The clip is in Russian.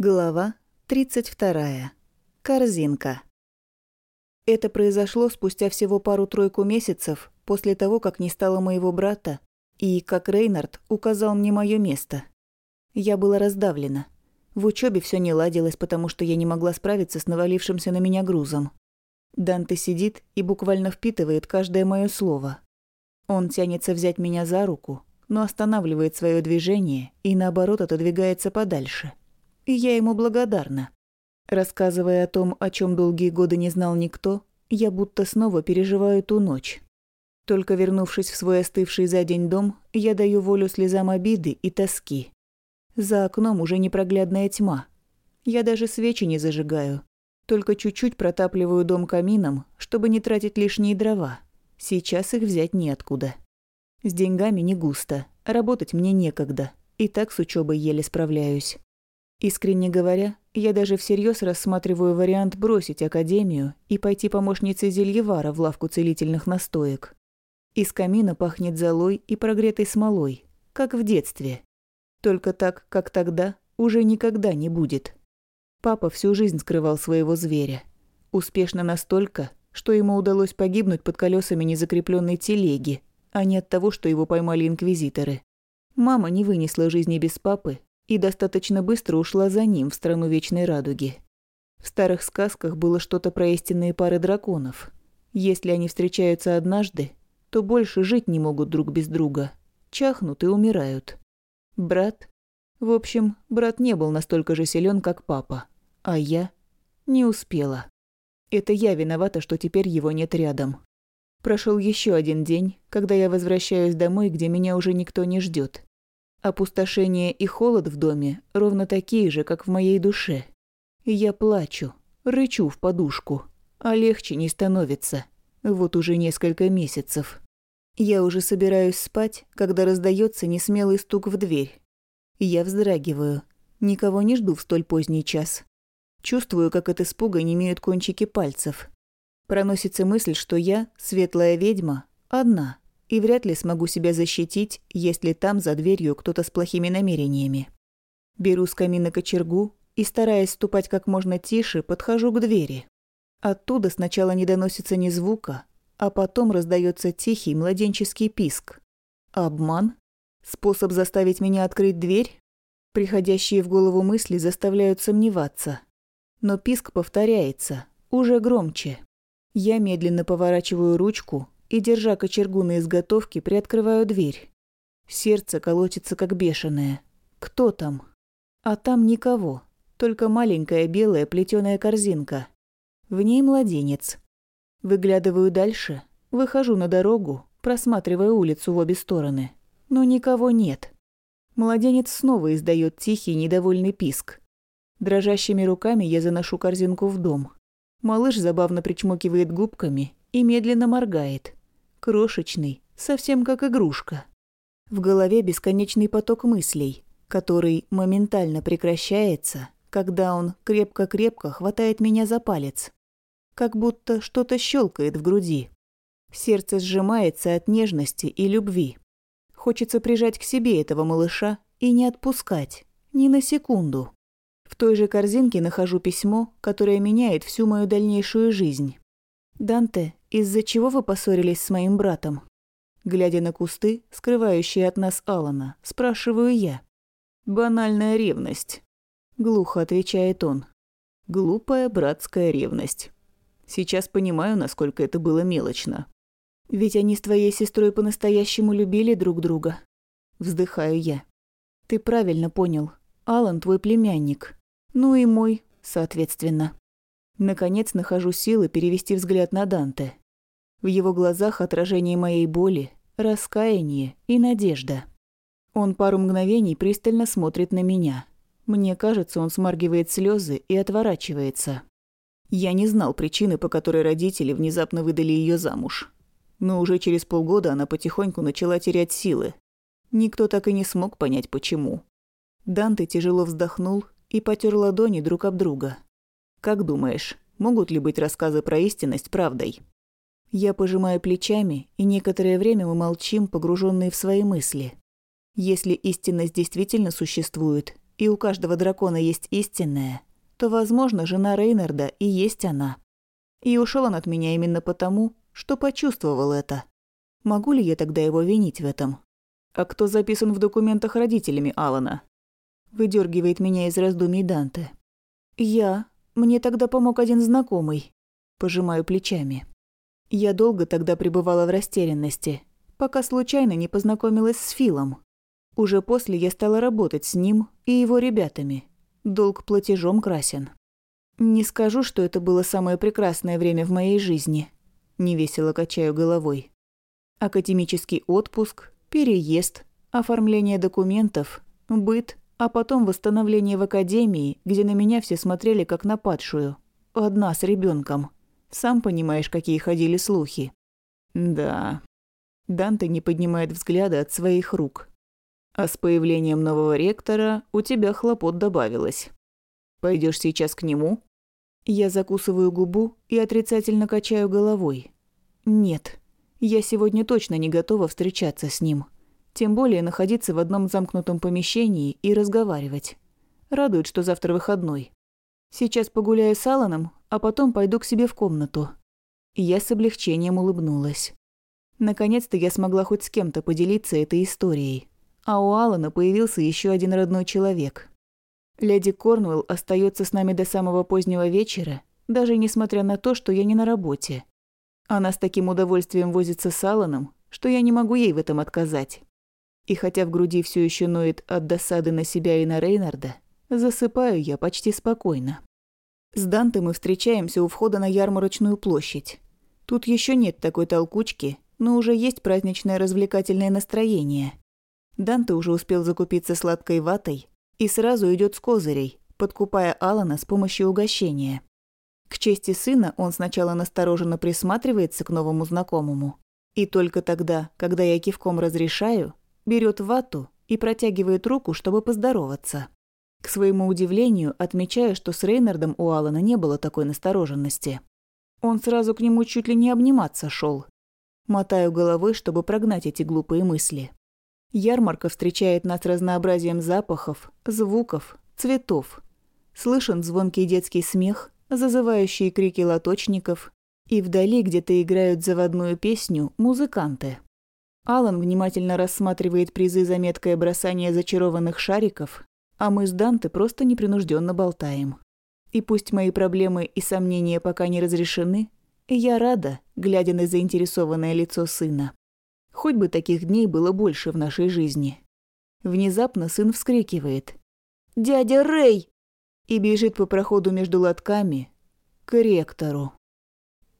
Глава 32. Корзинка. Это произошло спустя всего пару-тройку месяцев после того, как не стало моего брата, и как Рейнард указал мне мое место. Я была раздавлена. В учебе все не ладилось, потому что я не могла справиться с навалившимся на меня грузом. Данте сидит и буквально впитывает каждое мое слово. Он тянется взять меня за руку, но останавливает свое движение и наоборот отодвигается подальше – и я ему благодарна. Рассказывая о том, о чем долгие годы не знал никто, я будто снова переживаю ту ночь. Только вернувшись в свой остывший за день дом, я даю волю слезам обиды и тоски. За окном уже непроглядная тьма. Я даже свечи не зажигаю. Только чуть-чуть протапливаю дом камином, чтобы не тратить лишние дрова. Сейчас их взять неоткуда. С деньгами не густо, работать мне некогда. И так с учебой еле справляюсь. Искренне говоря, я даже всерьез рассматриваю вариант бросить академию и пойти помощницей зельевара в лавку целительных настоек. Из камина пахнет золой и прогретой смолой, как в детстве. Только так, как тогда, уже никогда не будет. Папа всю жизнь скрывал своего зверя. Успешно настолько, что ему удалось погибнуть под колесами незакрепленной телеги, а не от того, что его поймали инквизиторы. Мама не вынесла жизни без папы и достаточно быстро ушла за ним в страну Вечной Радуги. В старых сказках было что-то про истинные пары драконов. Если они встречаются однажды, то больше жить не могут друг без друга. Чахнут и умирают. Брат... В общем, брат не был настолько же силен, как папа. А я не успела. Это я виновата, что теперь его нет рядом. Прошел еще один день, когда я возвращаюсь домой, где меня уже никто не ждет. Опустошение и холод в доме ровно такие же, как в моей душе. Я плачу, рычу в подушку, а легче не становится. Вот уже несколько месяцев. Я уже собираюсь спать, когда раздается несмелый стук в дверь. Я вздрагиваю. Никого не жду в столь поздний час. Чувствую, как от испуга немеют кончики пальцев. Проносится мысль, что я, светлая ведьма, одна – и вряд ли смогу себя защитить, если там за дверью кто-то с плохими намерениями. Беру с камина кочергу и, стараясь ступать как можно тише, подхожу к двери. Оттуда сначала не доносится ни звука, а потом раздается тихий младенческий писк. Обман? Способ заставить меня открыть дверь? Приходящие в голову мысли заставляют сомневаться. Но писк повторяется, уже громче. Я медленно поворачиваю ручку, и, держа кочергу на изготовке, приоткрываю дверь. Сердце колотится как бешеное. Кто там? А там никого, только маленькая белая плетеная корзинка. В ней младенец. Выглядываю дальше, выхожу на дорогу, просматривая улицу в обе стороны. Но никого нет. Младенец снова издает тихий недовольный писк. Дрожащими руками я заношу корзинку в дом. Малыш забавно причмокивает губками и медленно моргает крошечный, совсем как игрушка. В голове бесконечный поток мыслей, который моментально прекращается, когда он крепко-крепко хватает меня за палец. Как будто что-то щелкает в груди. Сердце сжимается от нежности и любви. Хочется прижать к себе этого малыша и не отпускать, ни на секунду. В той же корзинке нахожу письмо, которое меняет всю мою дальнейшую жизнь. Данте из-за чего вы поссорились с моим братом?» Глядя на кусты, скрывающие от нас Алана, спрашиваю я. «Банальная ревность», — глухо отвечает он. «Глупая братская ревность. Сейчас понимаю, насколько это было мелочно. Ведь они с твоей сестрой по-настоящему любили друг друга». Вздыхаю я. «Ты правильно понял. Алан твой племянник. Ну и мой, соответственно». Наконец нахожу силы перевести взгляд на Данте. В его глазах отражение моей боли, раскаяние и надежда. Он пару мгновений пристально смотрит на меня. Мне кажется, он смаргивает слезы и отворачивается. Я не знал причины, по которой родители внезапно выдали ее замуж. Но уже через полгода она потихоньку начала терять силы. Никто так и не смог понять, почему. Данте тяжело вздохнул и потер ладони друг об друга. Как думаешь, могут ли быть рассказы про истинность правдой? Я пожимаю плечами, и некоторое время мы молчим, погруженные в свои мысли. Если истинность действительно существует, и у каждого дракона есть истинная, то, возможно, жена Рейнарда и есть она. И ушел он от меня именно потому, что почувствовал это. Могу ли я тогда его винить в этом? А кто записан в документах родителями Алана? Выдергивает меня из раздумий Данте. Я. Мне тогда помог один знакомый. Пожимаю плечами. Я долго тогда пребывала в растерянности, пока случайно не познакомилась с Филом. Уже после я стала работать с ним и его ребятами. Долг платежом красен. Не скажу, что это было самое прекрасное время в моей жизни. Невесело качаю головой. Академический отпуск, переезд, оформление документов, быт, а потом восстановление в академии, где на меня все смотрели как на падшую. Одна с ребенком. Сам понимаешь, какие ходили слухи. Да. Данте не поднимает взгляда от своих рук. А с появлением нового ректора у тебя хлопот добавилось. Пойдешь сейчас к нему? Я закусываю губу и отрицательно качаю головой. Нет, я сегодня точно не готова встречаться с ним. Тем более находиться в одном замкнутом помещении и разговаривать. Радует, что завтра выходной. Сейчас погуляю с Аланом, а потом пойду к себе в комнату. Я с облегчением улыбнулась. Наконец-то я смогла хоть с кем-то поделиться этой историей а у Алана появился еще один родной человек. Леди Корнуэлл остается с нами до самого позднего вечера, даже несмотря на то, что я не на работе. Она с таким удовольствием возится с Аланом, что я не могу ей в этом отказать. И хотя в груди все еще ноет от досады на себя и на Рейнарда, засыпаю я почти спокойно. С Данте мы встречаемся у входа на ярмарочную площадь. Тут еще нет такой толкучки, но уже есть праздничное развлекательное настроение. Данте уже успел закупиться сладкой ватой и сразу идет с козырей, подкупая Алана с помощью угощения. К чести сына он сначала настороженно присматривается к новому знакомому, и только тогда, когда я кивком разрешаю, берет вату и протягивает руку, чтобы поздороваться. К своему удивлению, отмечаю, что с Рейнардом у Алана не было такой настороженности. Он сразу к нему чуть ли не обниматься шел. Мотаю головой, чтобы прогнать эти глупые мысли. Ярмарка встречает нас разнообразием запахов, звуков, цветов. Слышен звонкий детский смех, зазывающие крики лоточников, и вдали где-то играют заводную песню музыканты. Алан внимательно рассматривает призы за меткое бросание зачарованных шариков, а мы с Данте просто непринужденно болтаем. И пусть мои проблемы и сомнения пока не разрешены, я рада, глядя на заинтересованное лицо сына. Хоть бы таких дней было больше в нашей жизни. Внезапно сын вскрикивает. «Дядя Рэй!» и бежит по проходу между лотками к ректору.